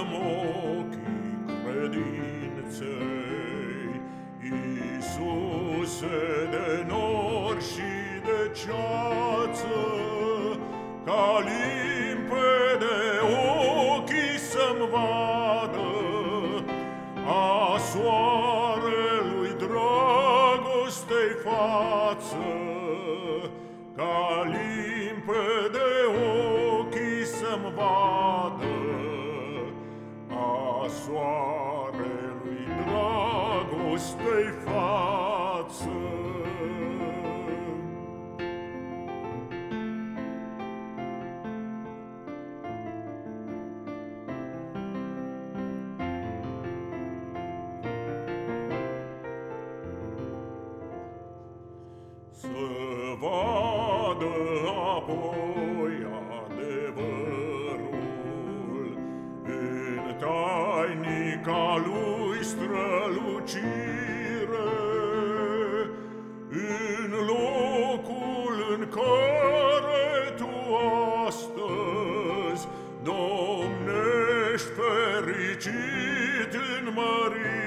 înălțăm ochii credinței, Iisuse de nor și de ceață, ca limpede ochii să-mi vadă, a soarelui dragostei față, ca limpede ochii să-mi vadă, Să vadă apoi adevărul În tainica lui strălucire. În locul în care tu astăzi Domnești fericit în mărire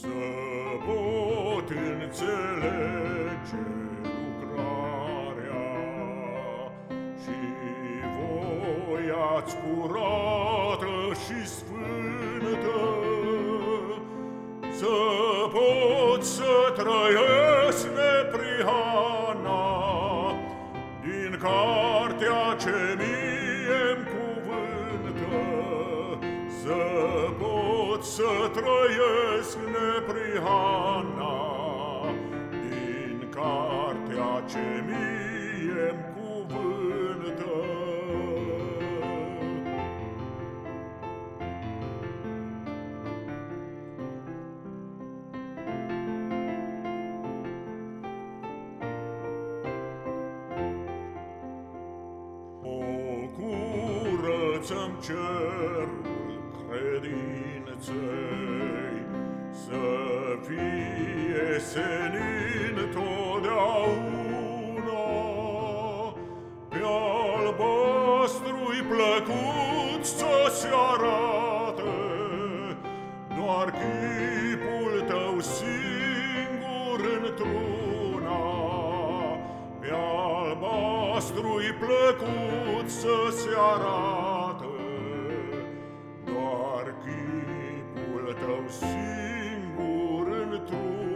Să pot înțelege lucrarea Și voia-ți curată și sfântă. Să pot să trăiesc neprihana Din cartea ce mie-mi cuvântă. Să pot să trăiesc neprihana Din cartea ce mie-mi cuvântă. O curățăm cerul credinței, Să fie senin totdeauna. Pe albastrui plăcut să se arate, Doar chipul tău singur într-una. Pe albastrui plăcut să se arate tău singur în trun.